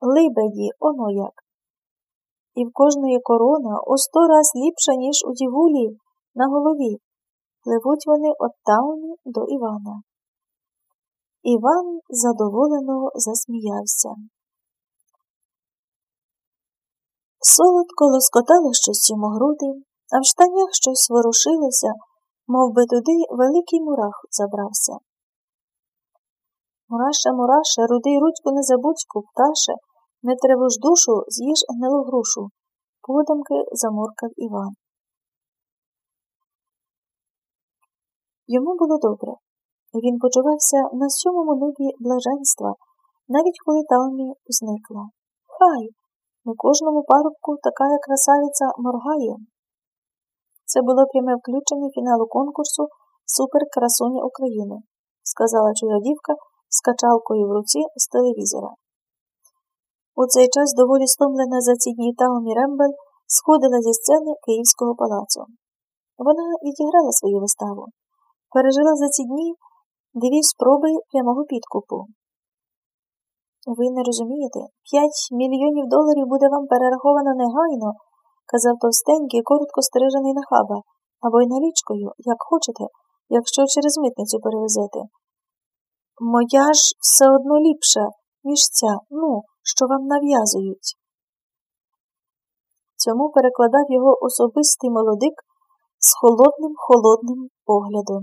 либеді, оно як. І в кожної корона о сто раз ліпша, ніж у дівулі на голові. Пливуть вони от Тауні до Івана. Іван задоволено засміявся. Солодко лоскотало щось йому груди, а в штанях щось ворушилося, мов би туди великий мурах забрався. Мураше, мураше, рудий рудьку не забудьку, пташе, не тривож душу, з'їж гнилу грушу, подумки заморкав Іван. Йому було добре. Він почувався на сьомому небі блаженства, навіть коли Талмі зникла. Хай, не кожному парубку така красавиця моргає. Це було пряме включення фіналу конкурсу Суперкрасуня України, сказала чудодівка з качалкою в руці з телевізора. У цей час доволі стомлена за ці дні Таумі Рембель сходила зі сцени Київського палацу. Вона відіграла свою виставу, пережила за ці дні дві спроби прямого підкупу. Ви не розумієте, п'ять мільйонів доларів буде вам перераховано негайно, казав товстенький, коротко стрижений нахаба, або й налічкою, як хочете, якщо через митницю перевезете. Моя ж все одно ліпша, ніж ця, ну, що вам нав'язують. Цьому перекладав його особистий молодик з холодним холодним поглядом.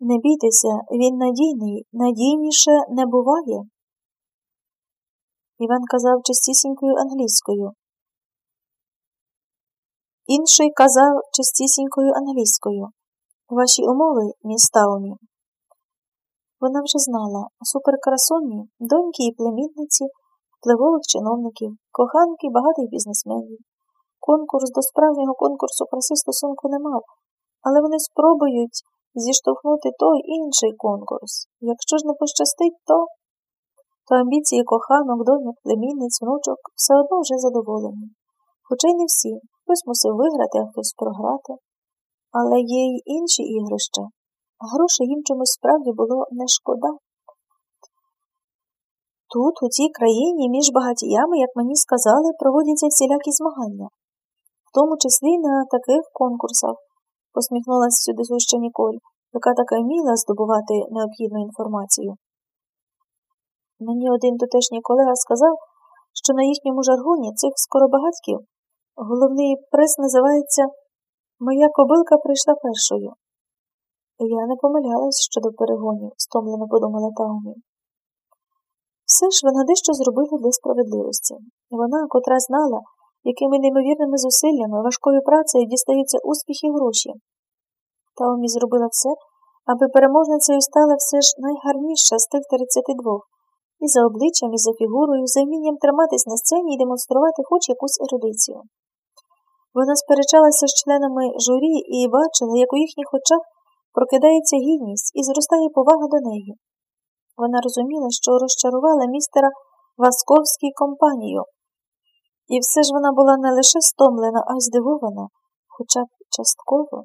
Не бійтеся, він надійний, надійніше не буває. Іван казав чистісінькою англійською. Інший казав чистісінькою англійською. Ваші умови, міс Таумі. Вона вже знала суперкрасоні, доньки і племінниці, впливових чиновників, коханки багатих бізнесменів. Конкурс до справжнього конкурсу краси стосунку не мав, але вони спробують зіштовхнути той інший конкурс. Якщо ж не пощастить, то то амбіції коханок, доньок, племінниць, внучок все одно вже задоволені. Хоча й не всі, хтось мусив виграти, а хтось програти. Але є й інші ігрища, грошей їм чомусь справді було не шкода. Тут, у цій країні, між багатіями, як мені сказали, проводяться всілякі змагання, в тому числі на таких конкурсах, посміхнулася сюди суща Ніколь, яка така вміла здобувати необхідну інформацію. Мені один тутешній колега сказав, що на їхньому жаргоні цих скоробагатьків головний приз називається Моя кобилка прийшла першою. Я не помилялась щодо перегонів, стомлено подумала Таумі. Все ж вона дещо зробила для справедливості. Вона, котра знала, якими неймовірними зусиллями, важкою працею дістаються успіх і гроші. Таумі зробила все, аби переможницею стала все ж найгарніша з тих 32, і за обличчям, і за фігурою, за вмінням триматись на сцені і демонструвати хоч якусь ерудицію. Вона сперечалася з членами журі і бачила, як у їхніх очах прокидається гідність і зростає повага до неї. Вона розуміла, що розчарувала містера Васковський компанію, і все ж вона була не лише стомлена, а й здивована, хоча б частково.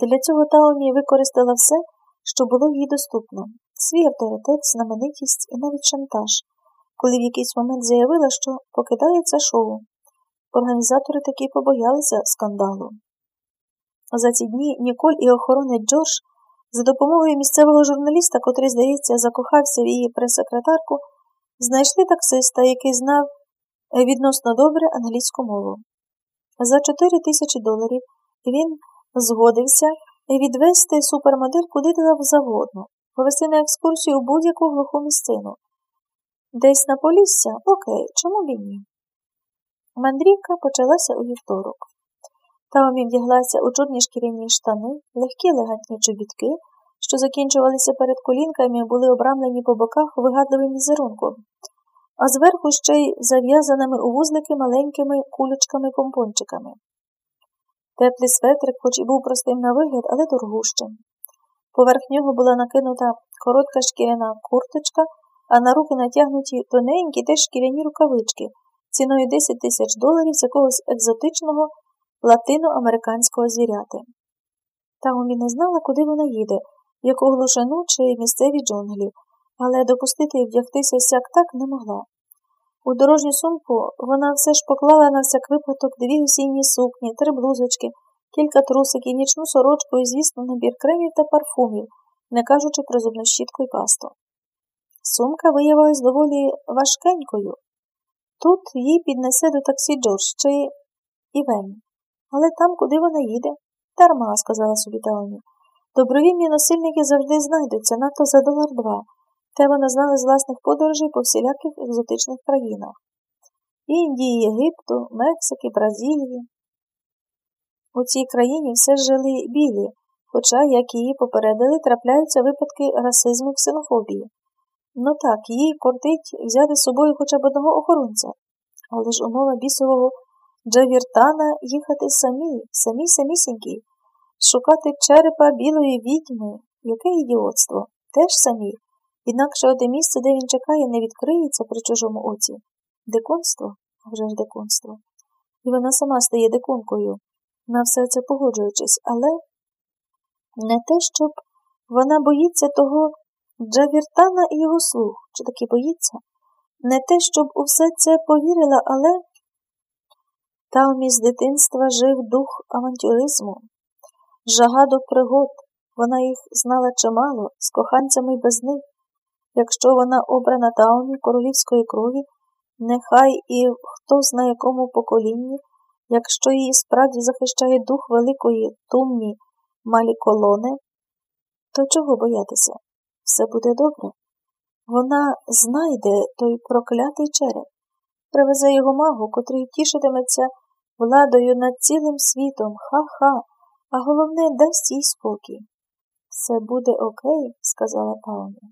Для цього Таомі використала все, що було їй доступно свій авторитет, знаменитість і навіть шантаж, коли в якийсь момент заявила, що покидає це шоу. Організатори таки побоялися скандалу. За ці дні Ніколь і охоронець Джордж за допомогою місцевого журналіста, котрий, здається, закохався в її прес-секретарку, знайшли таксиста, який знав відносно добре англійську мову. За 4 тисячі доларів він згодився відвести супермодель куди завгодно, повести на екскурсію у будь-яку глуху місцину. Десь на Полісся? Окей, чому б і ні? Мандрівка почалася у вівторок. Таомі вдяглася у чорні шкіряні штани, легкі елегантні чобітки, що закінчувалися перед колінками були обрамлені по боках вигадливим візерунком, а зверху ще й зав'язаними у вузлики маленькими кулючками-помпончиками. Теплий светрик, хоч і був простим на вигляд, але дорогущим. Поверх нього була накинута коротка шкіряна курточка, а на руки натягнуті тоненькі теж шкіряні рукавички ціною 10 тисяч доларів з якогось екзотичного латиноамериканського звіряти. Таумі не знала, куди вона їде, в яку глушину чи місцеві джунглі, але допустити вдягтися сяк так не могла. У дорожню сумку вона все ж поклала на всяк випадок дві осінні сукні, три блузочки, кілька трусиків, нічну сорочку і, звісно, набір кремів та парфумів, не кажучи про зубну щітку і пасту. Сумка виявилась доволі важкенькою. Тут їй піднесе до таксі Джордж чи Івен. Але там, куди вона їде, дарма, сказала собі Таоні. Добровільні носильники завжди знайдуться, надто за долар два. Те вона знала з власних подорожей по всіляких екзотичних країнах Індії, Єгипту, Мексики, Бразилії. У цій країні все жили білі, хоча, як її попередили, трапляються випадки расизму і ксенофобії. Ну так, їй кортить взяти з собою хоча б одного охоронця, але ж умова бісового Джавіртана їхати самі, самі самісінькі, шукати черепа білої відьми, яке ідіотство, теж самі. Інакше оте місце, де він чекає, не відкриється при чужому оці. Дикунство? А вже ж дикунство. І вона сама стає дикункою, на все це погоджуючись, але не те, щоб вона боїться того Джавіртана і його слуг, чи таки боїться, не те, щоб у все це повірила, але там із дитинства жив дух авантюризму, жага до пригод, вона їх знала чимало, з коханцями й без них. Якщо вона обрана Таумі королівської крові, нехай і хто зна якому поколінні, якщо її справді захищає дух великої тумні малі колони, то чого боятися? Все буде добре. Вона знайде той проклятий череп, привезе його магу, котрий тішитиметься владою над цілим світом, ха-ха, а головне дасть їй спокій. Все буде окей, сказала Таумі.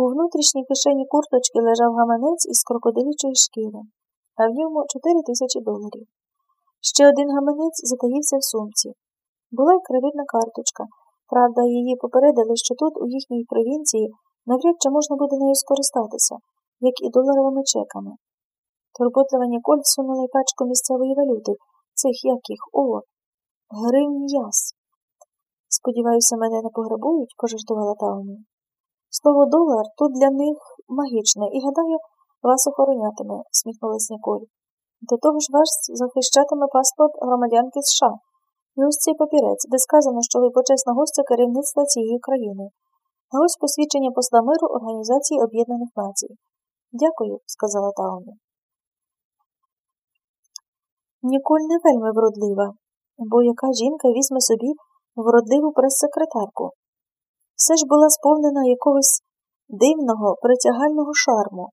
У внутрішній кишені курточки лежав гаманець із крокодилячої шкіри, а в ньому чотири тисячі доларів. Ще один гаманець затаївся в сумці. Була й кредитна карточка. Правда, її попередили, що тут, у їхній провінції, навряд чи можна буде нею скористатися, як і доларовими чеками. Турботлива Ніколь сунула й пачку місцевої валюти, цих яких, о, гривень яс. Сподіваюся, мене не пограбують, пожартувала Таумі. Слово долар тут для них магічне і, гадаю, вас охоронятиме, сміхнулась Ніколь. До того ж вас захищатиме паспорт громадянки США. І ось цей папірець, де сказано, що ви почесна гостя керівництва цієї країни. А ось посвідчення посла миру Організації Об'єднаних Націй. Дякую, сказала Таумі. Ніколь не вельми вродлива, бо яка жінка візьме собі вродливу прес-секретарку. Все ж була сповнена якогось дивного, притягального шарму,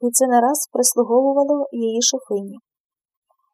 і це не раз прислуговувало її шофині.